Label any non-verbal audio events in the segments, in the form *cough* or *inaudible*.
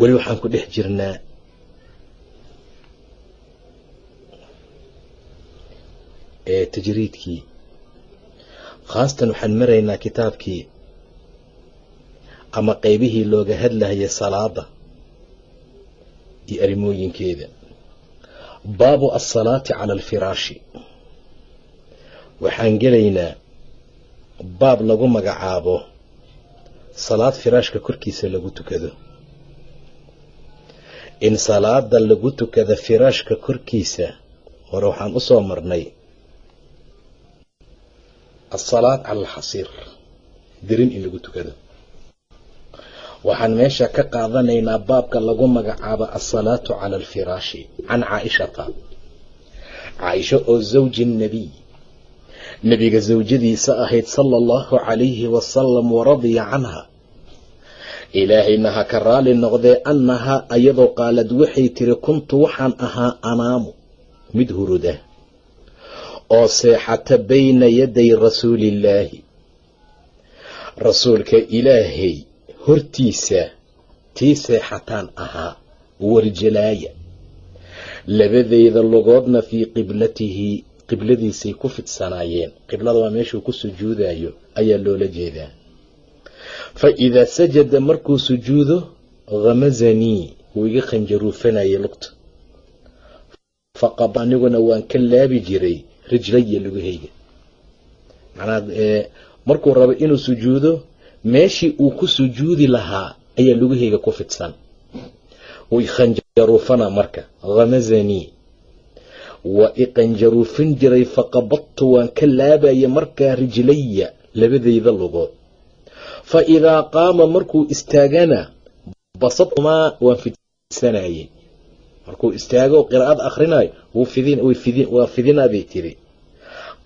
weli waxaan ku dhex jirnaa. Ee tajriidkii. Khaasatan waxaan maraynaa kitaabkii. Ama qeybihii looga hadlayay salaada iyo arrimooyinkeeda. Baabu asalaati cala alfiraashi. Waxaan gelaynaa baab lagu magacaabo. Salaad firaashka korkiisa lagu tukado in salaada lagu tukada firaashka korkiisa. Hore waxaan u soo marnay. Asalaad cala alxasiir dirin in lagu tukado. Waxaan meesha ka qaadanaynaa baabka lagu magacaabo asalaatu cala alfiraashi can caaishata. Caaisha oo zawji nebiy nebiga sawjadiisa ahayd sala allahu calayhi wasalam waradiya canha ilaahayna ha ka raali noqdee annahaa ayadoo qaalad waxay tiri kuntu waxaan ahaa anaamu. Mid huruda oo seexata bayna yaday rasuulillaahi. Rasuulka ilaahay hortiisa tii seexataan ahaa warjalaaya labadeyda lugoodna fii qiblatihi qibladiisay ku fidsanaayeen. Qiblada waa meeshuu ku sujuudayo ayaa loola jeedaa fa idaa sajada markuu sujuudo khamazanii wuu iga khanjaruufanayay lugta. Faqab aniguna waan ka laabi jiray rijlaya lugahayga macnaa markuu rabo inuu sujuudo meeshii uu ku sujuudi lahaa ayaa lugahayga ku fidsan. Wuu ikhanjaruufana marka khamazanii waa iqanjaruufin jiray faqabadtu waan ka laabaya markaa rijlaya labadayda lugood fa idaa qaama markuu istaagana basadtumaa waan fidsanayey markuu istaago qiraa'ad akhrinayo waa fidinaabay tiri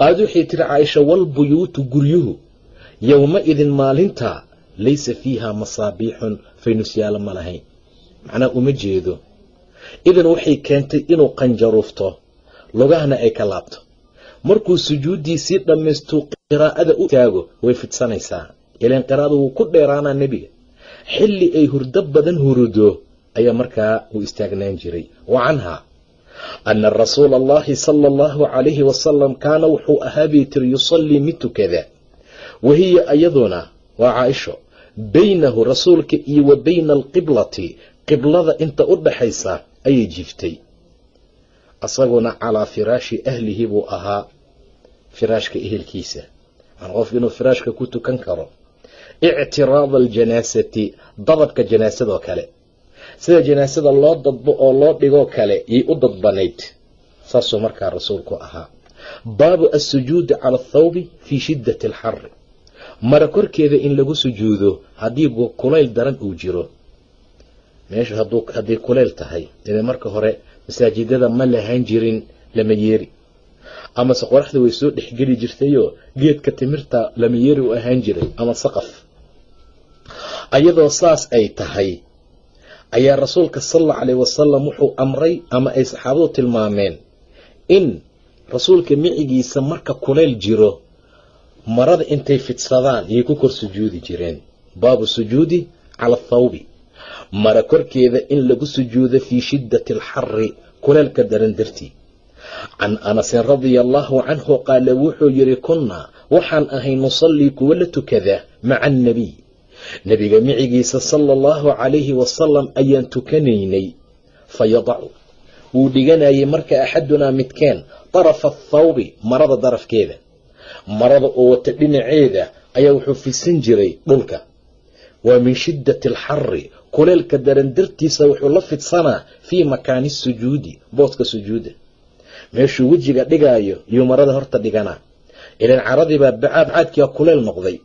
qaad waxay tiri caaisha walbuyuutu guryuhu yowma-idin maalintaa laysa fiiha masaabiixun faynusyaalo ma lahayn macnaa uma jeedo idan waxay keentay inuu qanjaruufto lugahana ay ka laabto markuu sujuuddiisii dhammaystuu qiraa'ada u taago way fidsanaysaa ilaan qiraa'ada wuu ku dheeraanaa nebiga. Xilli ay hurdo badan hurudo ayaa markaa uu istaagnaan jiray. Wa canhaa ana rasuula allahi sala allahu calayhi wasalam kaana wuxuu ahaa bay tiri yusallii mid tukada wahiya ayaduna waa caaisho baynahu rasuulka iyo wa bayna alqiblati qiblada inta u dhaxaysa ayay jiiftay. Asaguna calaa firaashi ahlihi buu ahaa firaashka ehelkiisa. An qofka inuu firaashka ku tukan karo ictiraada aljanaasati dadabka janaasadoo kale sida janaasada loo dadbo oo loo dhigoo kale yay u dadbanayd saasuu markaa rasuulku ahaa baabu assujuudi cala athawbi fii shiddati alxari mara korkeeda in lagu sujuudo haddii kulayl daran uu jiro meeshu hadday kulayl tahay ide marka hore masaajidada ma lahaan jirin lama yeeri amase qoraxda way soo dhexgeli jirtayoo geedka timirta lama yeeri u ahaan jiray ama saqaf ayadoo saas ay tahay ayaa rasuulka sal calayh wasalam wuxuu amray ama ay saxaabadu tilmaameen in rasuulka micigiisa marka kulayl jiro marada intay fidsadaan yay ku kor sujuudi jireen. Baabu sujuudi cala athawbi mara korkeeda in lagu sujuudo fii shiddati alxari kuleelka daran dartii. Can anasin radia allaahu canhu qaala wuxuu yidhi kunnaa waxaan ahay nusallii kuwa la tukada maca annebiy nebiga micigiisa sala allahu calayhi wasalam ayaan tukanaynay. Fa yadacu wuu dhiganayay marka axadunaa midkeen darafa athawbi marada darafkeeda. Marada oo wata dhinaceeda ayaa wuxuu fisan jiray dhulka. Waa min shiddati alxari kuleelka daran dartiisa wuxuu la fidsanaa fii makaani sujuudi booska sujuudda. Meeshuu wejiga dhigaayo yuu marada horta dhiganaa. Ilan caradiibaa bacaabcaadkiia kuleel noqday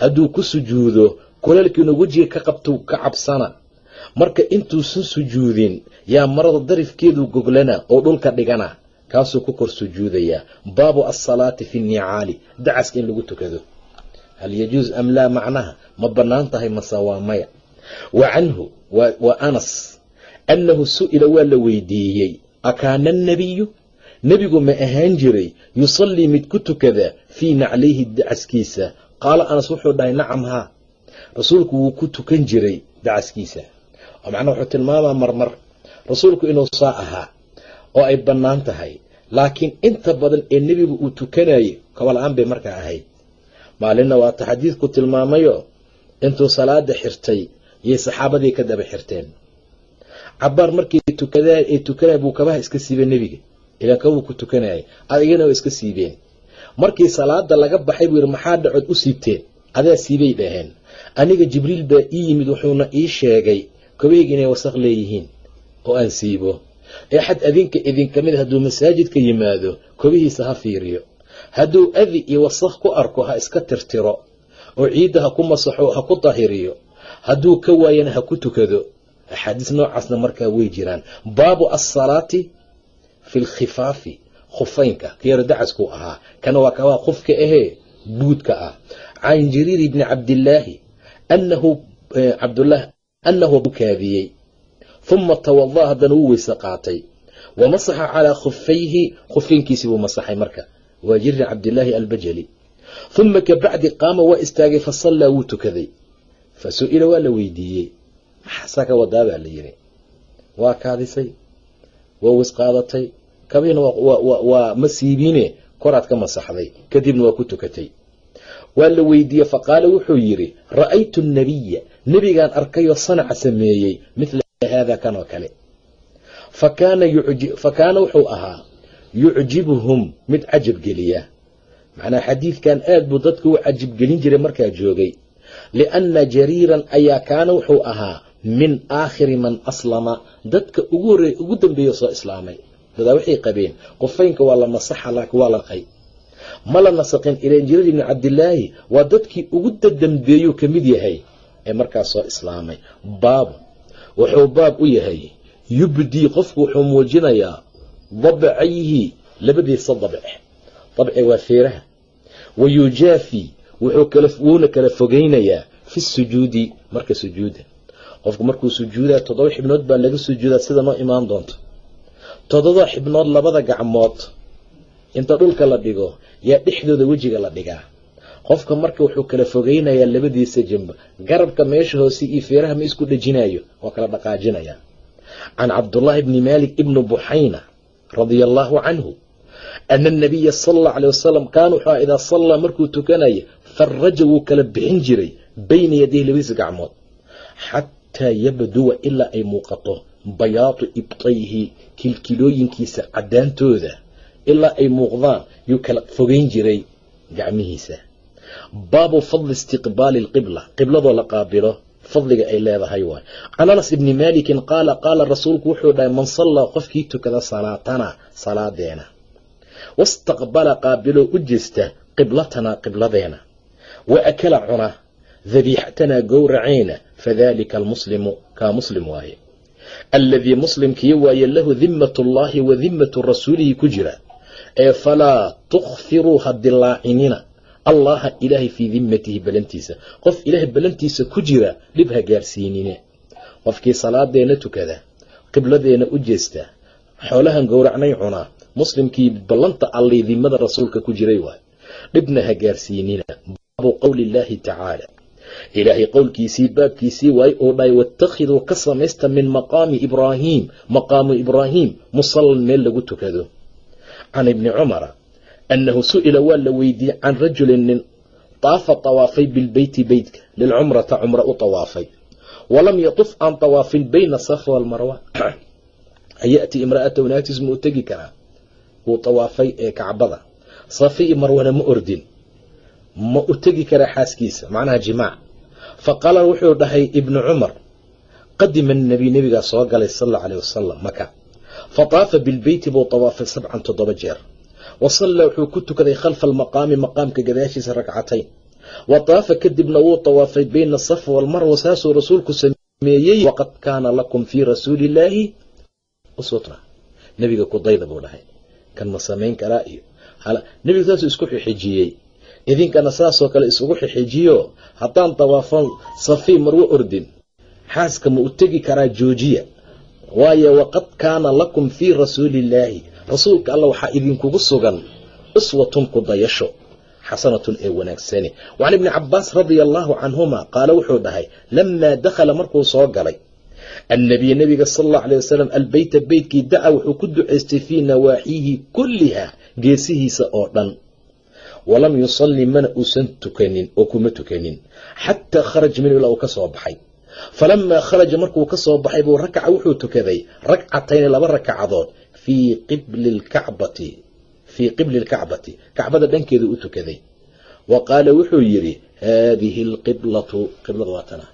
hadduu ku sujuudo kuleelkiinu wejiga ka qabtuu ka cabsana. Marka intuusan sujuudin yaa marada darifkeedu goglana oo dhulka dhigana kaasuu ku kor sujuudayaa baabu asalaati fi nnicaali dacaska in lagu tukado. Hal yajuus am laa macnaha? Ma bannaan tahay mase maya. Wa canhu wa anas annahu su'ila waa la weydiiyey. Akaana annabiyu nebigu ma ahaan jiray yusallii mid ku tukada fii naclayhi dacaskiisa. Qaala anas wuxuu dhahay nacam haa rasuulku wuu ku tukan jiray dacaskiisa oo macnaa wuxuu tilmaamaa marmar. Rasuulku inuu saa ahaa oo ay bannaan tahay laakiin inta badan ee nebigu uu tukanayo kabala-aan bay markaa ahayd. Maalinna waata xadiidku tilmaamayo intuu salaada xirtay yay saxaabadii ka daba xirteen. Cabaar tukadaan ay tukanaya buu kabaha iska siibay nebiga. Ilaan kabuu ku tukanayay adigana waa iska siibeen. Markii salaada laga baxay buu yidhi maxaa dhacood u siibteen? Adaa siibay dhaheen aniga jibriil baa ii yimid wuxuuna ii sheegay kabeyga inay wasaq leeyihiin oo aan siibo. Ee xad adinka idinka mid hadduu masaajidka yimaado kobihiisa ha fiiriyo. Hadduu adi iyo wasaq ku arko ha iska tirtiro. Oo ciidda ha ku masaxo ha ku dahiriyo hadduu ka waayana ha ku tukado. Axaadiis noocaasna markaa way jiraan. Baabu asalaati fi lkhifaafi khufaynka. Kayaro dacaskuu ahaa. Kana waa kabaa khufka ahee buudka ah. Can jariir bni cabdillaahi anahu cabdlah annahu kaadiyey uma tawada'a haddana wuu weyse qaatay wa masaxa calaa khufayhi khufaynkiisii buu masaxay marka waa jariir cabdillaahi albajali uma kabacdi qaama waa istaagay fasallaa wuu tukaday fa su'ila waa la weydiiyey maxaasaa ka wadaa baa la yidhi waa kaadisay waa wisqaadatay kabiina waa ma koraad ka masaxday kadibna waa ku tukatay waa la weydiiyey faqaala wuxuu yidhi ra'aytu nabiya nebigaan arkayoo sanaca sameeyey midla haada kan oo kale. Fa kaana wuxuu ahaa yucjibuhum mid cajab geliya. Macnaa xadiidkan aad buu dadka u cajibgelin jiray markaa joogay. Lianna jariiran ayaa kaana wuxuu ahaa min aakhiri man aslama dadka ugu dambeeya soo islaamay. Dadaa waxay qabeen qufaynka waa la masaxa laakiin waa laqay ma la nasaqin ilan jariir ibni cabdilaahi waa dadkii ugu dadambeeyuu ka mid yahay. Ee markaas soo islaamay. Baab. Wuxuu baab u yahay. Yubdii qofku wuxuu muujinayaa dabcayhi labadiisa dabc dabci waa feeraha. Wa yujaafi wuuna kala fogeynayaa fi sujuudi marka sujuuda. Qofku markuu sujuudaa toddoba xibnood baa laga sujuudaa sida noo imaan doonto. Toddoba xibnood labada gacmood inta dhulka la dhigo yaa dhexdooda wejiga la dhigaa. Qofka marka wuxuu kala fogeynayaa labadiisa jamba garabka meesha hoose iyo feeraha ma isku dhejinayo waa kala dhaqaajinayaa can cabdullaahi bni maalik ibni buxayna radia allaahu canhu ana anabiya sala allau alay wasalam kaana wuxuu idaa sallaa markuu tukanaya faraja wuu kala bixin jiray bayna yadayhi labadiisa gacmood. Xataa yabduwa ilaa ay muuqato bayaatu ibtayhi kilkilooyinkiisa caddaantooda ilaa ay muuqdaan yuu kala fogeyn jiray gacmihiisa. Baabu fadli istiqbaali alqibla qibladoo la qaabilo fadliga ay leedahay waay. Can anas ibni maalikin qaala qaala rasuulku wuxuu dhahay man sallaa qofkii tukada salaatana salaadeena. Wastaqbala qaabiloo u jeesta qiblatanaa qibladeena. Wa akala cuna dabiixatanaa gowraceena fadalika almuslimu kaa muslim waaye. Alladii muslimkii waaye lahu dimmatu llaahi wa dimmatu rasuulihi ku jira ee falaa tukfiruu ha dilaacinina allaha ilaahay fii dimmatihi balantiisa. Qof ilaahay balantiisa ku jira dhib ha gaarsiinine. Qofkii salaadeena tukada qibladeena u jeesta xoolahan gowracnay cunaa muslimkii ballanta allay dimmada rasuulka ku jiray waay. Dhibna ha gaarsiinina. Baabu qowli illaahi tacaala. Ilaahay qowlkiisii baabkiisii waay uu dhahay watakhiduu ka samaysta min maqaami ibraahiim maqaamu ibraahiim musallan meel lagu tukado can ibni cumara annahu su'ila waa la weydiiyey can rajulin nin daafa tawaafay bilbeyti beytka lilcumrata cumra u tawaafay walam yatuf aan tawaafin bayna safa walmarwa ayati imra'atahu naagtiis ma u tegi karaa wuu tawaafay ee kacbada safi iyo marwana ma ordin ma u tegi karaa xaaskiisa macnaha jimaac fa qaala wuxuu dhahay ibnu cumar qadima anabiy nebigaa soo galay sal alla aleh wasalam maka fa taafa bilbeyti buu tawaafay sabcan toddoba jeer wa sallaa wuxuu ku tukaday khalfa almaqaami maqaamka gadaashiisa ragcatayn wa taafa kadibna wuu tawaafay bayna asafa walmarwa saasuu rasuulku sameeyey waqad kaana lakum fii rasuuli illaahi uswatna nebiga kudayda buu dhahay kan ma samayn karaa iyo nebiga saasuu isku xixijiyey idinkana saasoo kale isugu xixijiyo haddaan tawaafan safii marwo ordin xaaska ma u tegi karaa joojiya waayo waqad kaana lakum fii rasuuliillaahi. Rasuulka alla waxaa idinkugu sugan uswatun ku dayasho xasanatun ee wanaagsani. Wacan ibni cabaas radia allaahu canhuma qaala wuxuu dhahay lamaa dakhala markuu soo galay annabiy nebiga sal allau alay wasalam albeyta beytkii daca wuxuu ku ducaystay fii nawaaxiihi kulliha geesihiisa oo dhan. Walam yusalli mana uusan tukanin oo kuma tukanin xataa kharaja minhu ilaa uu ka soo baxay falamaa kharaja markuu ka soo baxay buu rakaca wuxuu tukaday ragcatayni laba rakacadood fii qibli lkacbati fii qibli lkacbati kacbada dhankeeda u tukaday. Wa qaala wuxuu yidhi haadihi alqiblatu qiblada waa tana.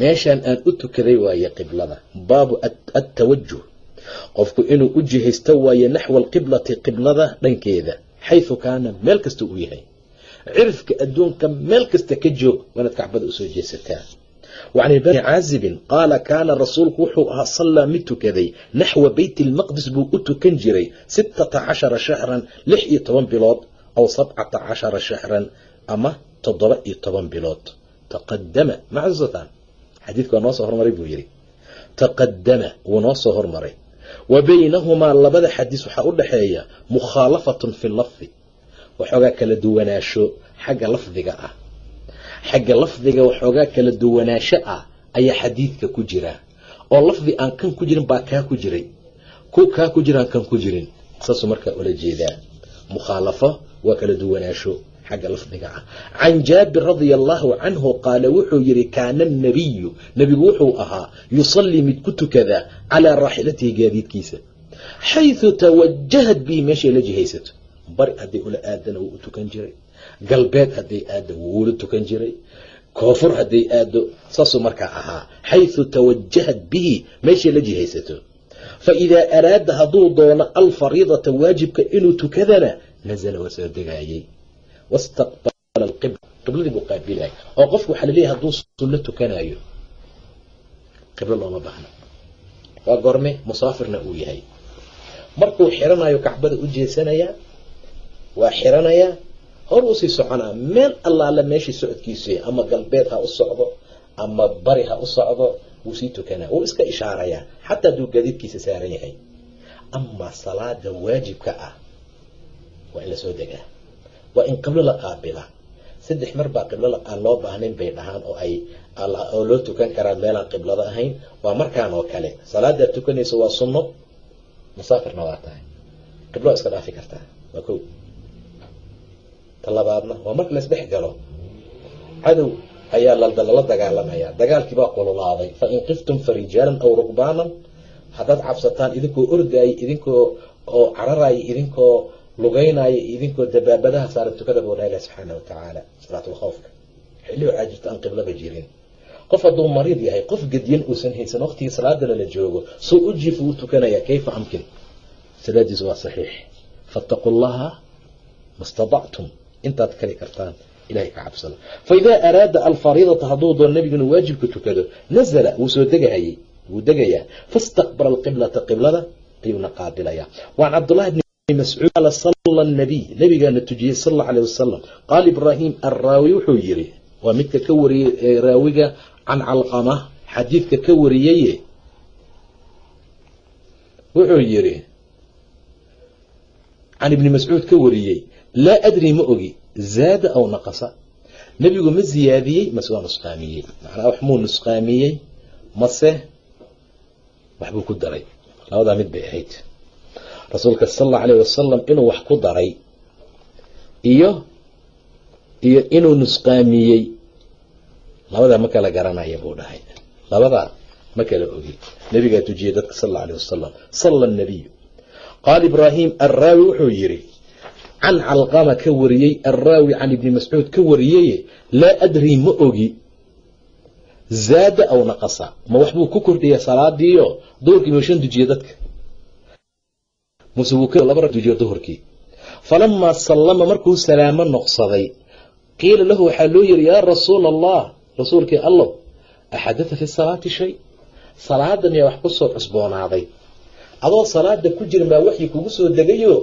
Meeshaan aan u tukaday waaye qiblada baabu attawajuh qofku inuu u jihaysto waaye naxwa alqiblati qiblada dhankeeda xayثu kaana meel kasta uu yahay. Cirifka adduunka meel kasta ka joog waanaad kacbada u soo jeesataa caazibin qaala kaana rasuulku wuxuu ahaa sallaa mid tukaday naxwa beyti lmaqdis buu u tukan jiray sittata cashara shahran lix iyo toban bilood aw sabcata cashara shahran ama toddoba iyo toban bilood taqadama maxasuusataan xadiidku waa noo soo hormaray buu yidhi taqadama wuu noo soo hormaray wa baynahumaa labada xadiis waxaa u dhaxeeya mukhaalafatun fi lafdi waxoogaa kala duwanaasho xagga lafdiga ah xagga lafdiga waxoogaa kala duwanaasho ah ayaa xadiidka ku jira. Oo lafdi aan kan ku jirin baa kaa ku jiray. Ku kaa ku jiraan kan ku jirin. Saasuu markaa ula jeedaa. Mukhaalafo waa kala duwanaasho xagga lafdiga ah. Can jaabir radia allaahu canhu qaala wuxuu yidhi kaana annabiyu nebigu wuxuu ahaa yusallii mid ku tukada calaa raaxilatihi gaadiidkiisa. Xayثu tawajahat bihi meeshay la jihaysato. Bari hadday ula aadana wuu u tukan jiray galbeed hadday aado wuu ula tukan jiray koonfur hadday aado saasuu markaa ahaa xayثu tawajahat bihi meeshay la jihaysato. Faidaa araada hadduu doono alfariidata waajibka inuu tukadana nazla waa soo degaayey wastaqbala alqibla. Qibladii buu qaabilaya oo qofku waxaa la leeyahay hadduu sunno tukanayo qiblo looma baahno waa gorme musaafirna uu yahay. Markuu xiranayo kacbada u jeesanayaa waa xiranayaa hor u sii soconaa meel allaala meeshii socodkiisu ama galbeed ha u socdo ama bari ha u socdo wuu sii tukanaa wuu iska ishaarayaa xataa hadduu gaadiidkiisa saaran yahay. Amaa salaada waajibka ah waa in la soo degaa waa in qiblo la qaabila. Saddex mar baa qiblo loo baahnayn bay dhahaan oo ay oo loo tukan karaa meelaan qiblada ahayn. Waa markaan oo kale salaadaad tukanayso waa sunno musaafirna waa tahay. Qiblo iska dhaafi kartaa waa talabaadna waa marka laisdhex galo. Cadow ayaa lala dagaalamaya. Dagaalkii baa kululaaday. Fa in qiftum fa rijaalan aw rugbaanan haddaad cabsataan idinkoo ordaayay idinkoo oo cararaaya idinkoo lugaynaayo idinkoo dabaabadaha saara tukada buu dhaha ilah subxaana wa tacaala salaatulkhawfka xilli aan qiblaba jirin. Qof hadduu mariid yahay qof gedyan uusan haysan waqtigii salaadana la joogo soo u jiifu u tukanaya kayfa amkin? Salaadiisu waa saxiix. Faataquu llaha mastadactum intaad kari kartaan ilahay ka cabsada fa idaa araada alfariidata hadduu doon nabigu inuu waajibka tukado nazala wuu soo degahayey wuu degayaa. Fastaqbala alqiblata qiblada ayuuna qaabilaya waan cabdullahi bni mascuud qaala sala nabiy nabigaana tujiyey sal alla aleh wasalam qaala ibraahim arraawi wuxuu yidhi waa midka ka wariyey raawiga can calqama xadiidka ka wariyeye. Wuxuu yidhi can ibni mascuud ka wariyey laa adri ma ogi zaada aw naqasa nebigu ma ziyaadiyey mase waa nusqaamiyey macnaa wax muu nusqaamiyey mase waxbuu ku daray labadaa mid bay ahayd rasuulka sal allau alayh wasalam inuu wax ku daray iyo iyo inuu nusqaamiyey labadaa ma kala garanaya buu dhahay labadaa ma kala ogi nabigaa tujiyey dadka sal alla alيh wasalam sala الnabiyu qaala ibraahim arraawi wuxuu yidhi can calqama ka wariyey arraawi can ibni mascuud ka wariyey laa adrii ma ogi. Zaada aw naqasa. Ma waxbuu ku kordhiya salaadiiyo duhurkii muu dujiye dadka. Muse falamaa sallama markuu salaamo noqsaday qiila lahu waxaa loo yidhi yaa rasuula allah rasuulkii allow axadata fi salaati shay? Salaada miyaa wax ku soo cusboonaaday. Adoo salaada ku jirin baa waxyi kugu soo degayo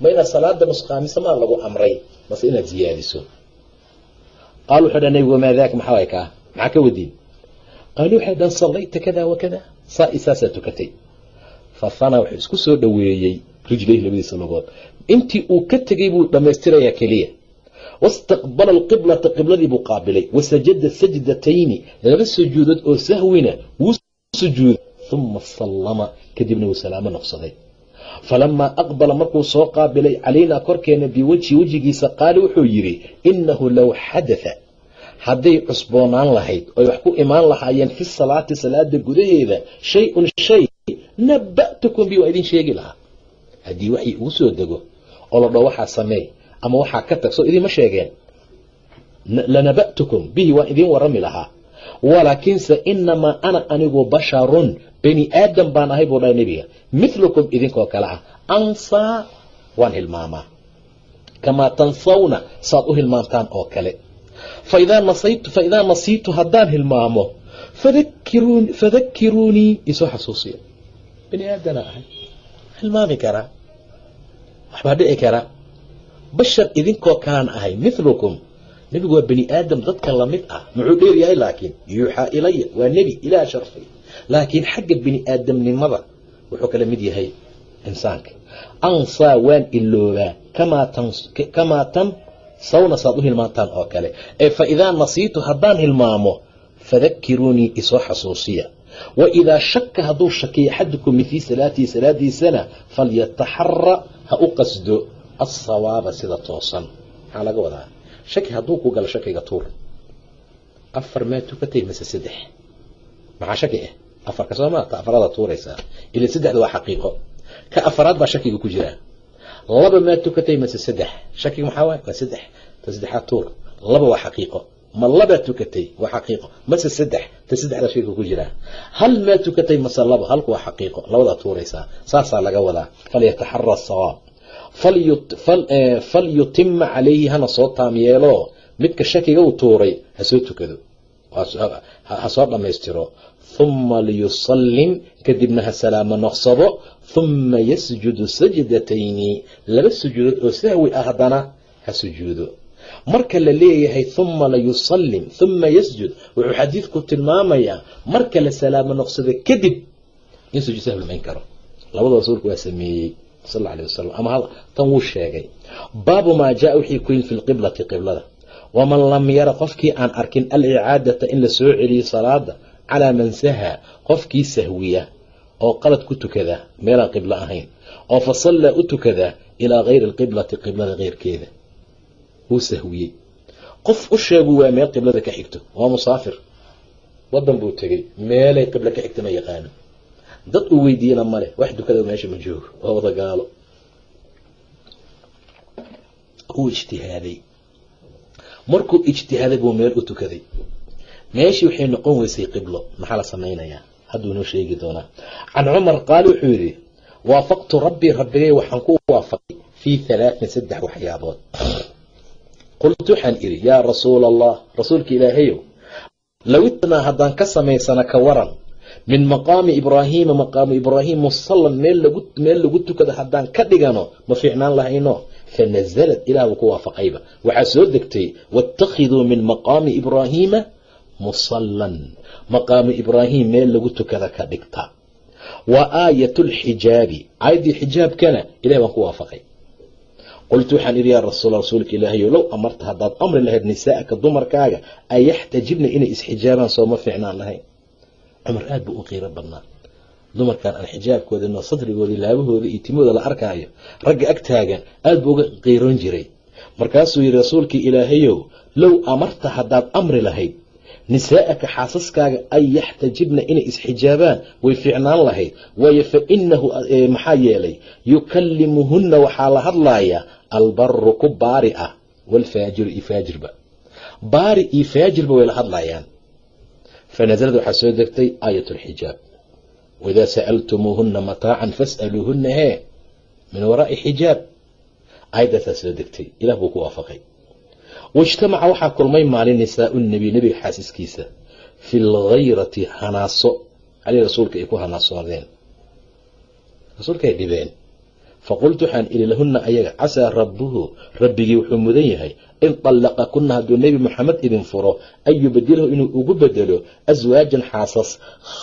ma inaad salaada nusqaamiso maa lagu amray? Mase inaad ziyaadiso. Qaal wuxuu dha nabigu wamaa maxaa kaa maxaa ka wadiin qaalu waxay dhan sallayta kada i saasaa tukatay. Fafana wuxuu isku soo dhoweeyey rijlayhi labadiisa lugood. Intii uu ka tegey buu dhammaystirayaa keliya. Wastaqbala alqiblata qibladii buu qaabilay. Wasajada sajdatayni laba sujuudood oo sahwina wuu sujuuday. Uma sallama kadibna wuu salaamo noqsaday falamaa aqbala markuu soo qaabilay calaynaa korkeena biwajhi wejigiisa qaali wuxuu yidhi innahu low xadatha hadday cusboonaan lahayd oy wax ku imaan lahaayeen fi salaati salaada gudaheeda shay-un shay naba'tukum bi waa idin sheegi lahaa haddii waxii ugu soo dego oo la dho waxaa sameey ama waxaa ka tag soo idiinma sheegeen lanaba'tukum bihi waan idiin warami lahaa walaakiinse inamaa ana anigu basharun bani aadam baan ahay buu dhahay nebiga. Milukum idinkoo kale ah. Ansaa waan hilmaamaa. Kamaa tansawna saad u hilmaantaan oo kale. Faidaa nasiitu haddaan hilmaamo fadakiruunii isoo xasuusiya bani aadana ahay. Hilmaami karaa. Waxbaa dhici karaa. Bashar idinkoo kalaan ahay. Milukum nebigu waa bani aadam dadka la mid ah. Muxuu dheer yahay laakiin yuuxaa ilaya waa nebi ilaah sharfay laakiin xagga bini aadamnimada wuxuu kala mid yahay insaanka. Ansaa waan iloobaa kamaa tansawna saad u hilmaantaan oo kale. Ee fa idaa nasiitu haddaan hilmaamo fadakiruunii isoo xasuusiya. Wa idaa shaka hadduu shakiyo axadukum min fii salaatii salaadiisana falyataxara ha u qasdo alsawaaba sida toosan. Maxaa laga wadaa shaki hadduu ku galo shakiga tuur afar maa tukatay mase saddex maxaa shaki ah afarka sooma ta afaraada tuuraysaa ila saddexda waa xaqiiqo ka afaraad baa shakiga ku jiraa laba maa tukatay mase saddex shakiga maxaa waay waa saddex ta saddexaad tuur laba waa xaqiiqo ma labaa tukatay waa xaqiiqo mase saddex ta saddexda shakiga ku jiraa hal maa tukatay mase labo halku waa xaqiiqo labadaa tuuraysaa saasaa laga wadaa falyataxara sawaab falyutima calayhi hana soo taam yeelo midka shakiga uu tuuray ha soo tukado. Ha soo dhammaystiro. Huma liyusallim kadibna ha salaamo noqsado. Huma yasjudu sajdatayni laba sujuudood oo sahwi ah haddana ha sujuudo. Marka la leeyahay huma layusallim huma yasjud wuxuu xadiidku tilmaamayaa marka la salaamo noqsado kadib in sujuud sahwi lamayn karo. Labada rasuulku waa sameeyey sal alay wasalam ama tan wuu sheegay. Baabu maa jaa wixii ku yimid fi lqiblati qiblada. Waman lam yara qofkii aan arkin alicaadata in la soo celiyo salaada calaa man saha qofkii sahwiya oo qalad ku tukada meelaan qiblo ahayn oo fa sallaa u tukada ilaa gayri alqiblati qiblada keyrkeeda wuu sahwiyey. Qof u sheegu waa meel qiblada ka xigto waa musaafir. Wadan buu tegey meelay qiblo ka xigta ma yaqaano dad uu weydiiyena male wax dukada meesha ma joogo. Waa wada gaalo. Ijtihaaday. Markuu ijtihaaday buu meel u tukaday. Meeshii waxay noqon weysay qiblo. Maxaa la samaynayaa hadduu inoo sheegi doonaa. Can cumar qaal wuxuu yidhi waafaqtu rabbii rabbigay waxaan ku waafaqay fii halaatin saddex waxyaabood. Qultu waxaan idhi yaa rasuula allah rasuulka ilaahayow low itnaa haddaan ka samaysana ka waran min maqaami ibraahiima maqaamu ibraahim musallan meel lagu tukada haddaan ka dhigano ma fiicnaan lahayno fanazalad ilaah buu ku waafaqayba. Waxaa soo degtay waittakhiduu min maqaami ibraahiima musallan. Maqaamu ibraahim meel lagu tukada ka dhigta. Wa aayat lxijaabi aayaddii xijaabkana ilahi baan ku waafaqay. Qultu waxaan idhi yaa rasuul rasuulka ilaahayo low amarta haddaad amri lahayd nisaa'aka dumarkaaga an yaxtajibna inay isxijaabaan sooma fiicnaan lahayn cumar aad buu u qiiro badnaa. Dumarkan aan xijaabkoodino sadrigoodii laabahooda iyo timooda la arkaayo ragga ag taagan aad buu uga qiiroon jiray. Markaasuu yidhi rasuulkii ilaahayow low amarta haddaad amri lahayd nisaa'aka xaasaskaaga an yaxtajibna inay isxijaabaan way fiicnaan lahayd. Waayo fa inahu maxaa yeelay yukallimuhunna waxaa la hadlaaya albaru ku baari ah waalfaajiru iyo faajirba. Baari iyo faajirba way la hadlayaan fanazalad waxaa soo degtay aayat lxijaab waidaa sa'altumuuhunna mataacan fas'aluuhunna hee min waraa'i xijaab aayaddaasaa soo degtay ilah buu ku waafaqay waijtamaca waxaa kulmay maalin nisaau nebi nebiga xaasiskiisa fi lghayrati hanaaso calii rasuulka ay ku hanaasoodeen rasuulkaay dhibeen faqultu waxaan idhi lahunna ayaga casaa rabbuhu rabbigii wuxuu mudan yahay in dallaqa kunna hadduu nebi moxamed idin furo an yubadilahu inuu ugu bedelo aswaajan xaasas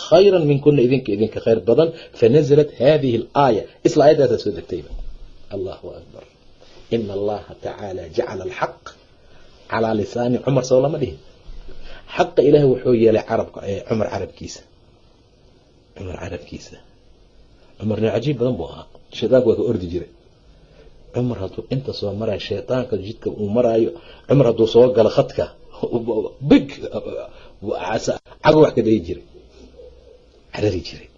khayran min kunna idinka idinka khayr badan fanasalat haadihi alaaya isla aayaddaasaa soo degtayba allahu akbar ina allaha tacaala jacala alxaq calaa lisaani cumar soo lama dhihin xaqa ilaahay wuxuu yeelay carabka cumar carabkiisa cumar carabkiisa cumar nin cajiib badan buu ahaa shaydaanku waa ka ordi jiray. Cumar hadduu inta soo maraayo shaydaanka jidka uu maraayo cumar hadduu soo galo khadka big cago wax ka dayi jiray. Carari jiray.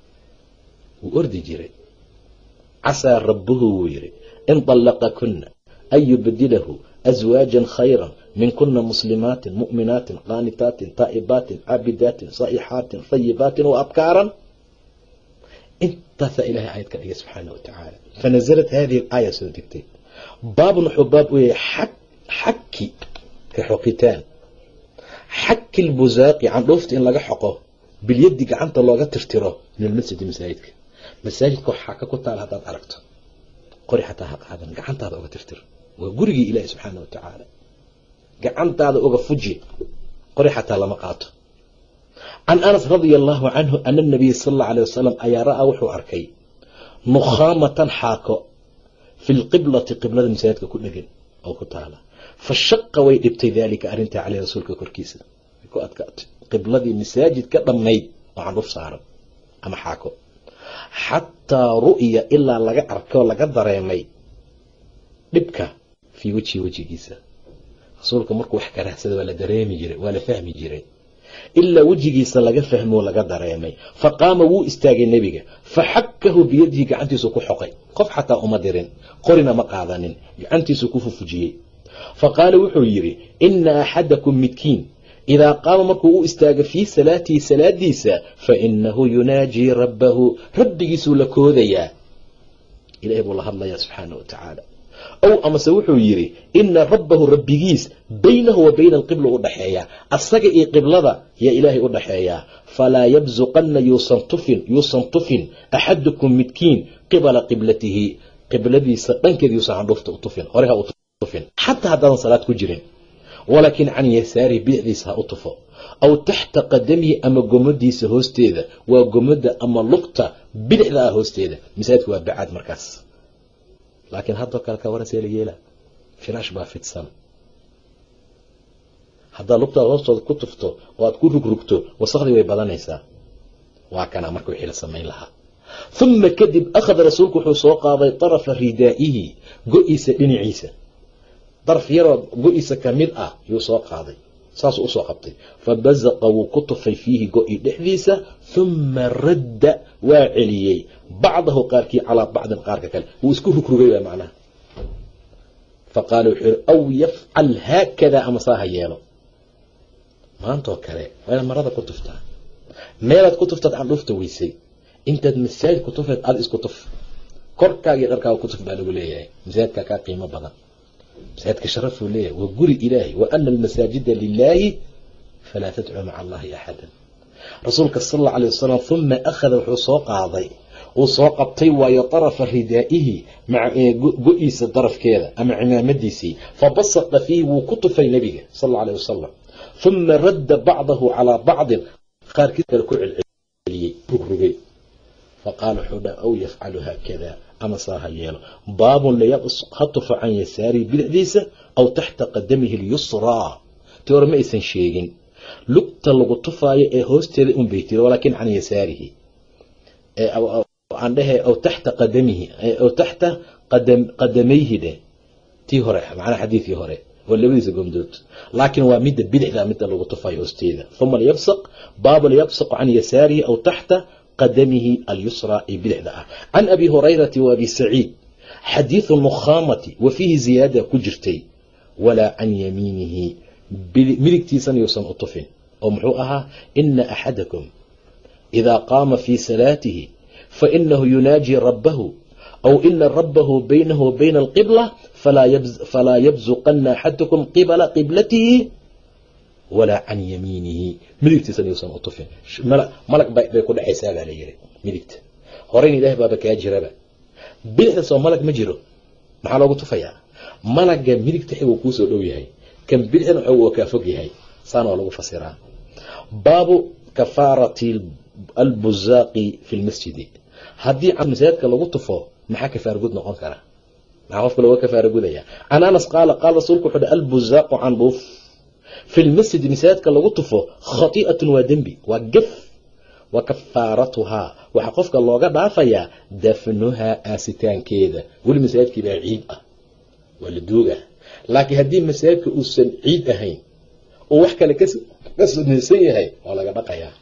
Wuu ordi jiray. Casaa rabbuhu wuu yidhi in طallaqa kuna an yubdilahu aswaajan khayra min kuna muslimaatin mu'minaatin qaanitaatin taa'ibaatin caabidaatin saa'ixaatin hayibaatin wa abkaaran intaasaa ilahay aayad ka dhigay subxaana wa tacaala fanaزlat hadihi aaya soo degtay baabun wuxuu baab u yahay xaki xoqitaan xaki lbusaaqi candhuufta in laga xoqo bilyadi gacanta looga tirtiro min almasjidi masaajidka masaajidka xaka ku taal haddaad aragto qori xataa ha qaadan gacantaada oga tirtir waa gurigii ilaahi subxaana wa tacaala gacantaada oga fuji qori xataa lama qaato can anas radia allahu canhu ana nabiya sal alla alay wasalam ayaa ra'aa wuxuu arkay nukhaamatan xaako fi lqiblati qiblada masaajidka ku dhegan oo ku taala. Fa way dhibtay daalika arrintaa caleyh rasuulka korkiisa. Way ku adkaatay. Qibladii masaajid dhammayd oo candhuf saaran ama xaako. Xataa ru'ya ilaa laga arkoo laga dareemay dhibka fii wejhi wejigiisa rasuulka markuu wax karaahsada waa la dareemi jiray waa la fahmi jiray ilaa wejigiisa laga fahmoo laga dareemay. Fa qaama wuu istaagay nebiga. Fa xakahu biyadihi gacantiisu ku xoqay. Qof xataa uma dirin. Qorina ma qaadanin. Gacantiisu ku fufujiyey. Fa qaala wuxuu yidhi ina axadakum midkiin. Idaa qaama markuu u istaago fii salaatihi salaadiisa fa inahu yunaajii rabbahu. Rabbigiisuu la koodayaa. Ilahay buu la hadlayaa subxaana wa tacaala ow amase wuxuu yidhi ina rabbahu rabbigiis baynahu wa bayna alqibla u dhaxeeya. Asaga iyo qiblada yaa ilaahay u dhaxeeyaa falaa yabsuqanna yuusan tufin yuusan tufin axadukum midkiin qibala qiblatihi. Qibladiisa dhankeeda yuusan candhuufta u tufin. Hore ha u tufin. Xataa haddaadan salaad ku jirin walaakin can yasaarihi bidixdiisa ha u tufo. Aw taxta qadamihi ama gomadiisa hoosteeda waa gomada ama lugta bidixda ah hoosteeda. Masaajidka waa bacaad markaas laakiin haddoo kale ka waran see la yeela firaash baa fidsan. Haddaad lugtaada hoostooda ku tufto oo aad ku rugrugto wasakhdii way badanaysaa. Waa kana marka wixii la samayn lahaa. Uma kadib akhada rasuulku wuxuu soo qaaday طarafa ridaa'ihi go-iisa dhinaciisa. Daraf yaroo go-iisa ka mid ah yuu soo qaaday saasuu u soo qabtay. Fabazaqa wuu ku tufay fiihi go-i dhexdiisa uma radda waa celiyey. Bacdahu qaarkii calaa bacdin qaarka kale. Wuu isku rugrugay waa macnaha. Faqaala wuxuu yihi aw yafcal haakada ama saa ha yeelo. Maantoo kale waa inaad marada ku tuftaa. Meelaad ku tuftaad candhuufta weysay. Intaad masaajid ku tufeed aada isku tuf. Korkaaga dharkaaga ku tuf baa lagu leeyahay. Masaajidka kaa qiimo badan masaajidka sharafuu leeyahay waa guri ilaahi wa ana almasaajida lilaahi falaa tadcuu maca allahi axadan rasuulka sal alla alay wasalam uma akhada wuxuu soo qaaday uu soo qabtay waayo طarafa ridaa'ihi go-iisa darafkeeda ama cimaamadiisii fabasaqa fiihi wuu ku tufay nebiga sal alla alay wasalam uma radda bacdahu calaa bacdin qaarkiis kale ku celceliyey rugrugay faqaala wuxuu dha aw yafcalu haakada ama saa ha yeelo. Baabun ha tufo can yasaarihi bidixdiisa aw taxta qadamihi lyusraa ti ma aysan sheegin. Lugta lagu tufaayo ee hoosteeda un tiri walaakin can yasaarihi aan dhehe aw taxta qadamihi aw taxta qadamayhi dheh tii hore macnaha xadiidkii hore waa labadiisa gomdood laakiin waa midda bidixda midda lagu tufayo hoosteeda. Uma lyabsaq baabu lyabsaqu can yasaarihi aw taxta qadamihi alyusra ee bidixda ah. Can abi hurayrati wa abi saciid xadiidu nukhaamati wa fiihi ziyaada ku jirtay walaa can yamiinihi midigtiisana yuusan u tufin oo muxuu ahaa ina axadakum idaa qaama fii salaatihi fainahu yunaaji rabbahu aw ina rabbahu baynahu wa bayna alqibla falaa yabzuqana axadukum qibala qiblatihi walaa can yamiinihi midigtiisana yuusan u tufin malag bay ku dhexaysaa baa la yiri midigta. Horeyna ilaah baaba kaa jiraba bidixda soo malag ma jiro. Maxaa loogu tufayaa? Malaga midigta xiguu kuusoo dhow yahay. Kan bidixdana xog waa kaa fog yahay. Saana waa lagu fasiraa. Baabu kafaarati albuzaaqi fi lmasjidi haddii masaajidka lagu tufo maxaa kafaara gud noqon kara? Maxaa qofka looga kafaara gudaya can anas qaala qaala rasuulku wuxuu hi albuzaaqu canbuuf fi lmasjidi masaajidka lagu tufo khati'atun waa dembi waa gaf wa kafaaratuhaa waxaa qofka looga dhaafayaa dafnuhaa aasitaankeeda weli masaajidkii baa ciid ah waa la duuga laakiin haddii masaajidka uusan ciid ahayn oo wax kale ka samaysan yahay waa laga dhaqayaa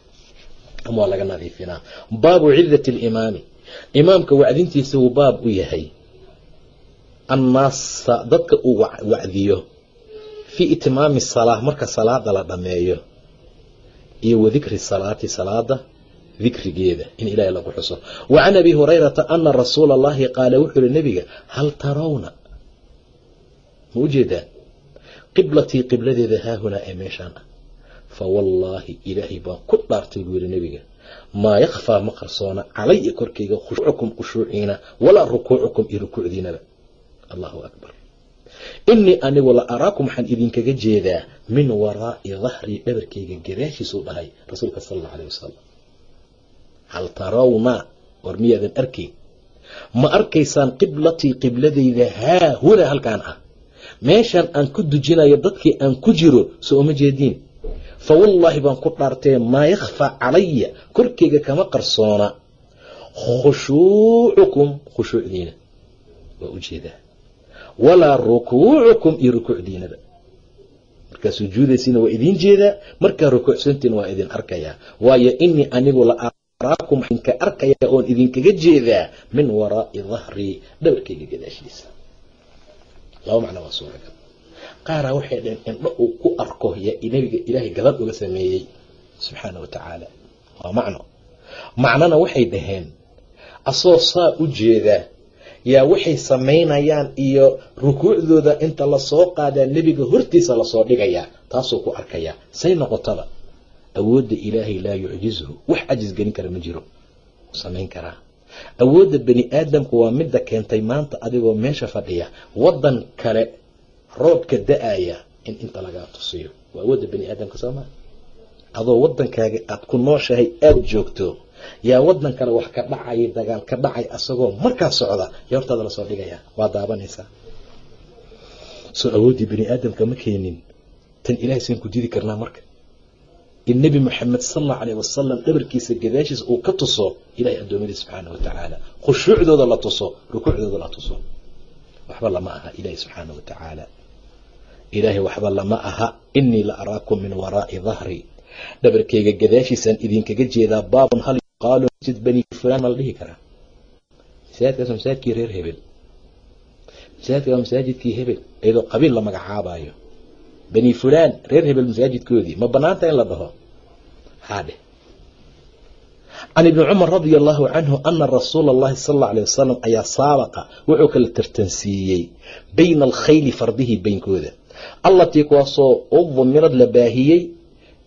ama waa laga nadiifinaa baabu cidati alimaami imaamka wacdintiisa wuu baab u yahay annaasa dadka uu wacdiyo fii itimaami salaa marka salaada la dhammeeyo iyo wa dikri salaati salaada dikrigeeda in ilaahay lagu xuso. Wa can abi hurayrata ana rasuula allahi qaala wuxuu ihi nabiga hal tarawna? Ma u qiblatii qibladeeda haahunaa ee meeshaan ah. Fa wallaahi ilaahay baan ku dhaartay buu yihi nebiga maa yakfaa ma qarsoona calaya korkayga khushuucukum khushuuciina walaa rukuucukum iyo rukuucdiinaba. Allahu akbar inii anigu la araakum waxaan idinkaga jeedaa min waraa'i dahrii dhabarkayga gadaashiisuu dhahay rasuulka sal alla alayh wasalam hal tarawna war miyaadan arkayn ma arkaysaan qiblatii qibladayda? Haa hunaa halkaan ah. Meeshaan aan ku dujinayo dadkii aan ku jiro soo uma jeediin fa wallaahi baan ku dhaartee maa yakhfaa calaya korkayga kama qarsoona. Khushuucukum khushuucdiina. Waa u jeedaa walaa rukuucukum iyo rukuucdiinaba markaa sujuudaysiina waa idiin jeedaa markaa rukuucsantiina waa idin arkayaa. Waayo inii anigu la araakum idinka arkaya oon idinkaga jeedaa min waraa'i dahrii dhabarkayga gadaashiisa. Laba macno waa suuragal. Qaaraa waxay dhaheen indho uu ku arko yaa nabiga ilaahay gabadh uga sameeyey subxaana wa waa macno. Macnona waxay dhaheen asoo saa u jeedaa yaa waxay samaynayaan iyo rukuucdooda inta la soo qaadaa nebiga hortiisa la soo dhigayaa taasuu ku arkayaa say noqotaba awoodda ilaahay laa yucjizuhu. Wax cajis gelin kara ma jiro. Samayn karaa awoodda bani aadamku waa midda keentay maanta adigoo meesha fadhiya. Waddan kale roobka da'aya in inta lagaa tusiyo. Waa awoodda bani aadamka soomaa adoo waddankaaga aad ku nooshahay aada joogto yaa waddan kale wax ka dhacay dagaal ka dhacay asagoo markaa socda yaa hortaada la soo dhigaya. Waa daabanaysaa soo awooddii bani aadamka ma keenin. Tan ilahay saan ku didi karnaa marka. In nebi moxamed sal allau alayh wasalam dhabarkiisa gadaashiisa uu ka tuso ilahay addoomadii subxaana wa tacaala khushuucdooda la tuso rukuucdooda la tuso. Waxba lama aha ilahi subxaana wa tacaala ilaahay waxba lama aha. Inii la araakum min waraa'i dahri dhabarkayga gadaashiisaan idinkaga jeedaa baabun hal yuqaalu masjid bani fulaan ma la dhihi karaa masaajidkaas waa masaajidkii reer hebel masaajidka waa masaajidkii hebel iyadoo qabiil la magacaabayo bani fulaan reer hebel masaajidkoodii ma banaanta in la dhaho haadheh can ibni cumar radia allahu canhu ana rasuula allahi sal alla alay wasalam ayaa saabaqa wuxuu kala tartansiiyey bayna alkhayli fardihii baynkooda allatii kuwaasoo udumirad la baahiyey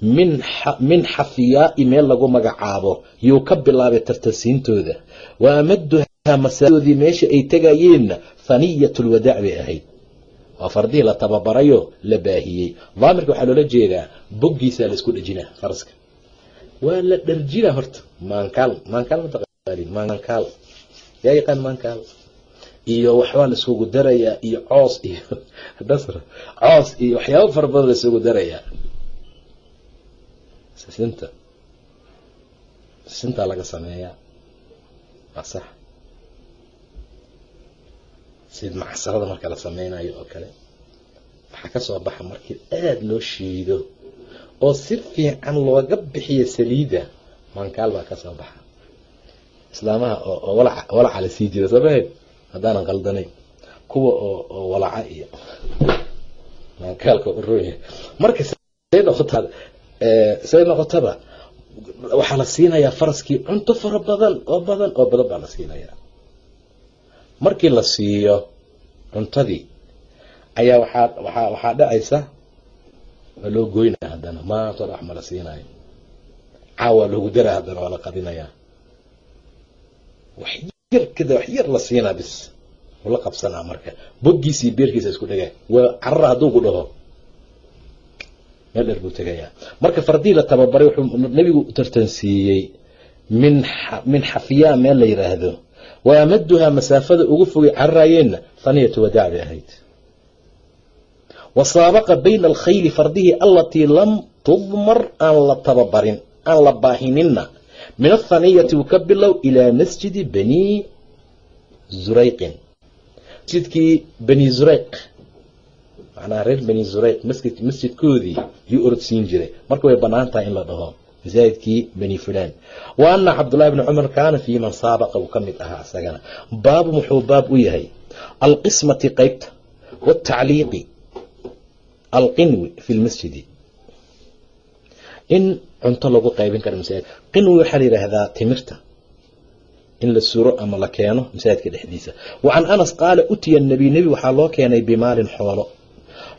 min xafiyaa'i meel lagu magacaabo yuu ka bilaabay tartansiintooda wa amaduhaa masaadoodii meesha ay tegayeenna haniyat lwadaac bay ahayd. Waa fardihii la tababarayo la baahiyey. Daamirka waxaa loola jeedaa boggiisaa la isku dhejinaa faraska. Waa la dharjina horta maankaal maankaal mataqaanin maankaal. Yaa yaqaan maankaal? Iyo waxbaa la isugu darayaa iyo coos iyo *laughs* dasr coos iyo waxyaaba fara badan la isugu darayaa sisinta sisintaa laga sameeyaa. Waa sax. Sid macsarada marka la sameynayo oo kale waxaa ka soo baxa markii aada loo shiido. Oo si fiican looga bixiyo saliidda mankaal baa ka soo baxa. Islaamaha oo walaca la sii jira sabaheed haddaanan qaldanayn. Kuwa oo walaca iyo mankaalka urooya marka say noqotaba waxaa la siinayaa faraskii cunto fara badan oo badan oo badan baa la siinayaa. Markii la siiyo cuntadii ayaa waxaa waaa waxaa dhacaysa waa loo goynaya haddana maanta wax ma la siinayo. Caawa loogu daraa haddana waa la qadinayaa. Wax kada wax la siinaa bis. La qabsanaa marka. Boggiisii beerkiisa isku dhega waa carara hadduu ku dhaho meel dheer buu tegayaa. Marka fardii la tababaray wuxuu nabigu tartansiiyey min xafiyaa meel la yidhaahdo wa amaduhaa masaafada ugu fogay cararaayeenna haniyatu wadaac bay ahayd. Wa saabaqa bayna alkhayli fardihii allatii lam tudmar aan la tababarin aan la baahininna. Min athaniyati uu ka bilow ilaa masjidi bani zurayqin. Masjidkii bani zurayq macnaha reer bani zurayq masjid masjidkoodii yuu orodsiin jiray. Marka way bannaan tahay in la dhaho masaajidkii bani fulaan. Wa ana cabdullahi bni cumar kaana fii man saabaqa uu ka mid ahaa isagana baabun wuxuu baab u yahay alqismati qeybta wاtacliiqi alqinwi fi lmasjidi. In cunto lagu qaybin karo masaajid qinwi waxaa la yidhaahdaa timirta. In la suro ama la keeno masaajidka dhexdiisa. Wa can anas qaala utiya nabiy nebi waxaa loo keenay bimaalin xoolo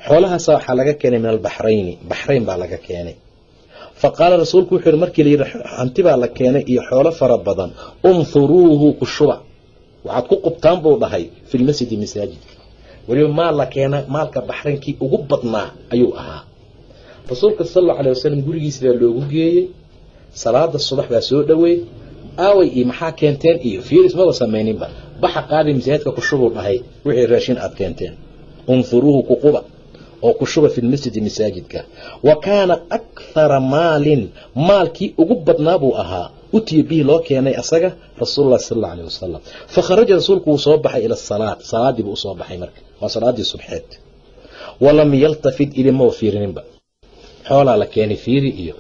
xoolahaasa waxaa laga keenay min albaxrayni baxrayn baa laga keenay. Fa qaala rasuulku wuxuu yihi markii layidhi hanti baa la keenay iyo xoolo fara badan unhuruuhu ku shuba. Waxaad ku qubtaan buu dhahay fi lmasjidi masaajidka. Weliba maal la keena maalka baxraynkii ugu badnaa ayuu ahaa. Rasuulka sal allau alay wasalam gurigiis baa loogu geeyey salaada subax baa soo dhoweey aaway iyo maxaa keenteen iyo fiiris maba samayninba baxa qaadi masaajidka ku shubuu dhahay wixii raashin aad keenteen unhuruuhu ku quba oo ku shuba fi lmasjidi masaajidka. Wa kaana akhara maalin maalkii ugu badnaa buu ahaa. Utiya bihi loo keenay asaga rasuululahi sal alla aleh wasalam fa kharaja rasuulku wuu soo baxay ila asalaad salaadii buu u soo baxay marka. Waa salaadii subxeed walam yaltafid ilimaba fiirininba. Xoolaa la keenay fiiri iyo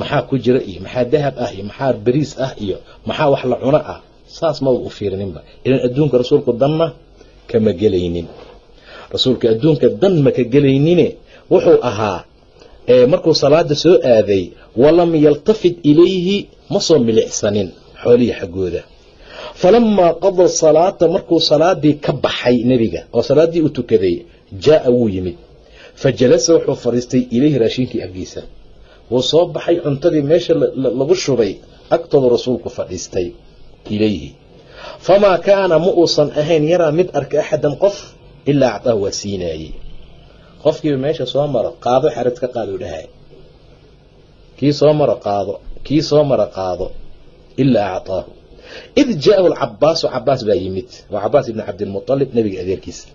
maxaa ku jira iyo maxaa dahab ah iyo maxaa beriis ah iyo maxaa wax la cuno ah. Saas maba u fiirininba. Ilan adduunka rasuulku danna kama gelaynin rasuulka adduunka dan maka gelaynine? Wuxuu ahaa markuu salaada soo aaday walam yaltafid ilayhi ma soo milicsanin xoolihii xaggooda. Falamaa qada salaata markuu salaadii ka baxay nebiga oo salaaddii u tukaday jaaa wuu yimid. Fa jalasa wuxuu fadhiistay ilayhi raashinkii aggiisa wuu soo baxay cuntadii meesha lagu shubay agtooda rasuulku fadhiistay ilayhi. Famaa kaana ma uusan ahayn yaraa mid arka axadan qof ilaa actaahu waa siinaayey qofkiiba meesha soo maro qaado xaraj ka qaado dhahay. Kii soo maro qaado. Kii soo maro qaado. Ilaa actaahu. Id jaahu cabaasu cabaas baa yimid. Waa cabaas ibni cabdilmualib nebiga adeerkiisa.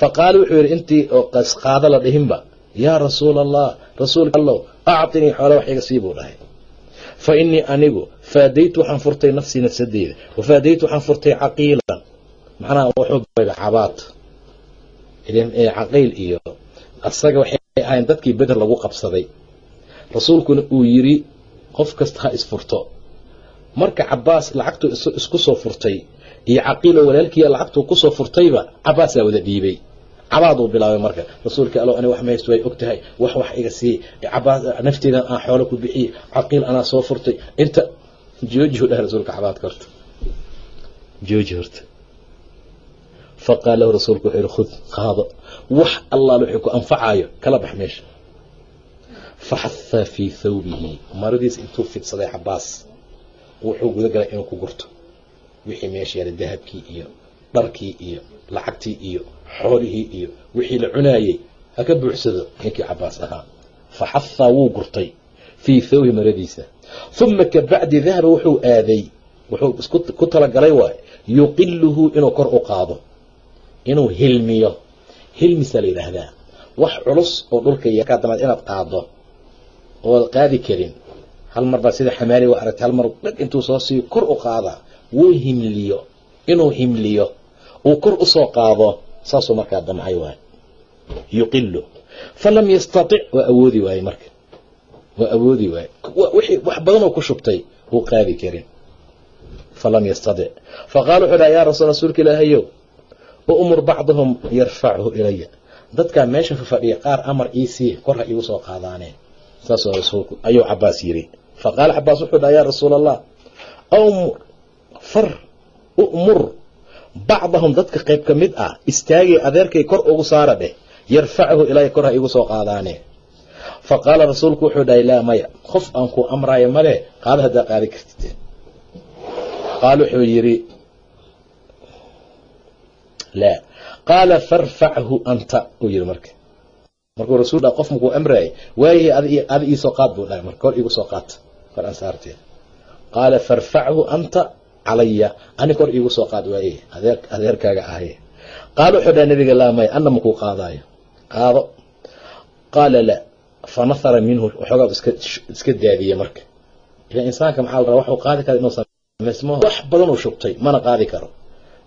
Faqaala wuxuu yidhi intii oo qaado la dhihinba yaa rasuul allah rasuulka allow acطinii xoola wax iga sii buu dhahay. Fa inii anigu faadaytu waxaan furtay nafsii nafsadeyda wafaadaytu waxaan furtay caqiilan. Macnaha wuxuu gabayba cabaad caqiil iyo asaga waxay ahayn dadkii beder lagu qabsaday. Rasuulkuna uu yidhi qof kasta ha isfurto. Marka cabaas lacagtu isku soo furtay iyo caqiiloo walaalkiia lacagtuu ku soo furtayba cabaasaa wada dhiibay. Cabaad uu bilaabay marka rasuulka allo ani wax mahaysto way og wax wax iga sii. Cabaas nafteedan aan xoolo ku bixiye caqiil anaa soo furtay. Inta jooji u dhahay rasuulka cabaadka horta. Jooji faqaal lahu rasuulku wuxuu yihi khud qaado. Wax allaal wuxuu ku anfacayo kala bax meesha. Faxahaa fii thawbihi. Maradiisa intuu fidsaday cabaas wuxuu guda inuu ku gurto. Wixii meesha yaalla dahabkii iyo dharkii iyo lacagtii iyo xoolihii iyo wixii la cunaayey ha ka buuxsado ninkii cabaas ahaa. Faxahaa wuu gurtay fii thawbihi maradiisa. Uma kabacdi dahaba wuxuu aaday wuxuu ku talagalay waay yuqiluhu inuu kor u qaado inuu hilmiyo. Hilmisaa la yidhaahdaa. Wax culus oo dhulka iyo kadamaad inaad qaado ood qaadi karin. Hal mar baa sida xamaali waa aragtay hal mar dhag intuu soo siiyo kor u qaadaa wuu himliyo inuu himliyo. Uu kor u soo qaado saasuu markaa damcay waay yuqilu falam yastatic waa awoodi waaye marka. Waa awoodi waaye wax badanoo ku shubtay wuu qaadi karin. Falam yastatic faqaala wuxuu dhaha yaa rasuul rasuulka ilaahayow umur bacdahum yarfachu ilaya dadkaa meesha fafadhiya qaar amar iisii kor ha iigu soo qaadaaneen saasoo rasuulku ayuu cabaas yidhi faqaala cabaas wuxuu dhaha yaa rasuul allah awmur far umur bacdahum dadka qayb ka mid ah istaagay adeerkay kor ugu saara dheh yarfachu ilaya kor ha iigu soo qaadaaneen fa qaala rasuulku wuxuu dhahay laa maya qof aan ku amraayo male qaada haddaa qaadi kartid qaal wuxuu yidhi laa. Qaala farfachu anta uu yihi marka. Markuu rasul qof makuu amraayay waayahay ada iisoo qaad buu dhahay marka kor igu soo qaata kor ansaarteeda qaala farfachu anta calaya ani kor iigu soo qaad waayahay adeerkaaga ahaye qaala wuxuu dhahay nabiga laa maya ana makuu qaadaayo. Qaado. Qaala la fanahara minhu waxoogaa iska daadiye marka. Ila insaanka maxaa la rabaa waxuu qaadi kara inuu wax badan uu shubtay mana qaadi karo.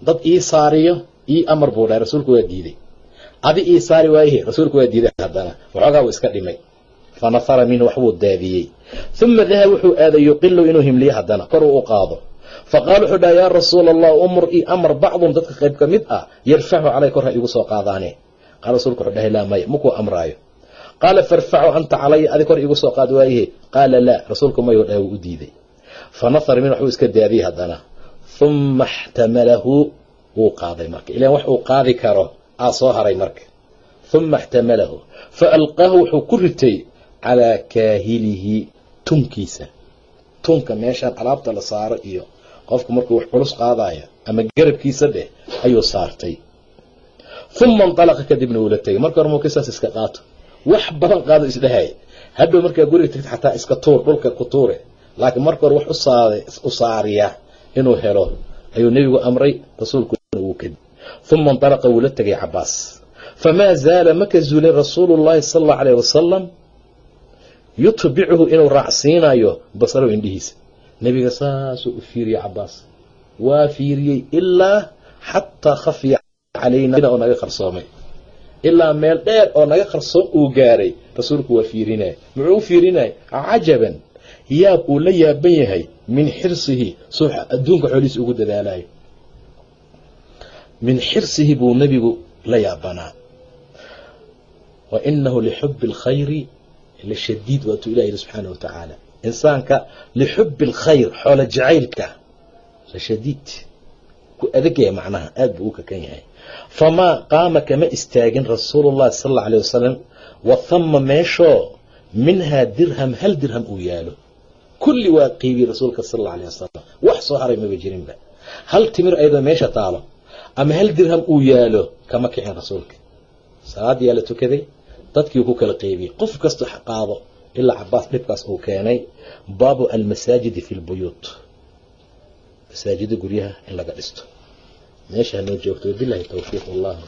Dad ii saariyo ii amar buu dhahay rasuulku waa diiday. Adi ii saari waayahe rasuulku waa diiday haddana. Waxoogaa buu iska dhimay. Fanahara minhu waxbuu daadiyey. Uma dahab wuxuu aaday yuqilu inuu himliyo haddana. Kor uu u qaado. Faqaala wuxuu dhaha yaa rasuula allah umur ii amar bacdum dadka qayb ka mid ah yarfaxu calay kor ha igu soo qaadaane. Qaala rasuulku wuxuu dhahay laa maya makuu amraayo. Qaala farfacu anta calaya adi kor igu soo qaad waayahe qaala laa rasuulku mayuu dhahay wuu u diiday. Fanahara min waxbuu iska daadiyey haddana. Uma اxtamalahu wuu qaaday marka ilan wax uu qaadi karo aa soo haray marka uma اxtamalahu faalqaahu wuxuu ku ritay calىa kaahilihi tunkiisa tunka meeshaan alaabta la saaro iyo qofku markuu wax culus qaadayo ama garabkiisa dheh ayuu saartay uma اnطalaqa kadibna wuu la tegay marka hore muukisaas iska qaato wax badan qaado isdhahay hadhow markaa guriga tagta xataa iska tuur dhulka ku tuure laakiin marka hore wax u saariya inuu helo ayuu nebigu amray rasuulkuna uu kadi uma indalaqa wuu la tegay cabaas famaa zaala maka zuulin rasuulu llahi sal allau aleh wasalam yutbicuhu inuu raacsiinaayo basaro indhihiisa. Nebiga saasuu u fiiriyey cabaas waa fiiriyey ilaa xataa khafiya calayna oo naga qarsoomay. Ilaa meel dheer oo naga qarsoon uu gaaray. Rasuulku waa fiirinaya muxuu u fiirinaya cajaban. Yaab uu la yaaban yahay min xirsihi. Suux adduunka xoolihiisa ugu dadaalaayo min xirsihi buu nebigu la yaabanaa wa inahu lixubi اlkhayri lashadiid waatuu ilah yidhi subxaana wa tacaala insaanka lixubi اlkhayr xoolo jacaylka la shadiid ku adagaya macnaha aad buu u kakan yahay famaa qaama kama istaagin rasuulu llahi sal alla alيh wasalam wa hama meeshoo minhaa dirham hal dirham uu yaalo kulli waa qiibiyey rasuulka sal alla alيh wasalam wax soo haray maba jirinba hal timir ayadoo meesha taalo ama hal dirham uu yaalo kama kicin rasuulka. Salaadii yaa la tukaday dadkii ku kala qeybiyey. Qof kasta qaado ilaa cabaas dhibkaas uu keenay baabu almasaajidi fi lbuyuut masaajida guryaha in laga dhisto. Meesha hanoo joogto wabilahi towfiiq wallahu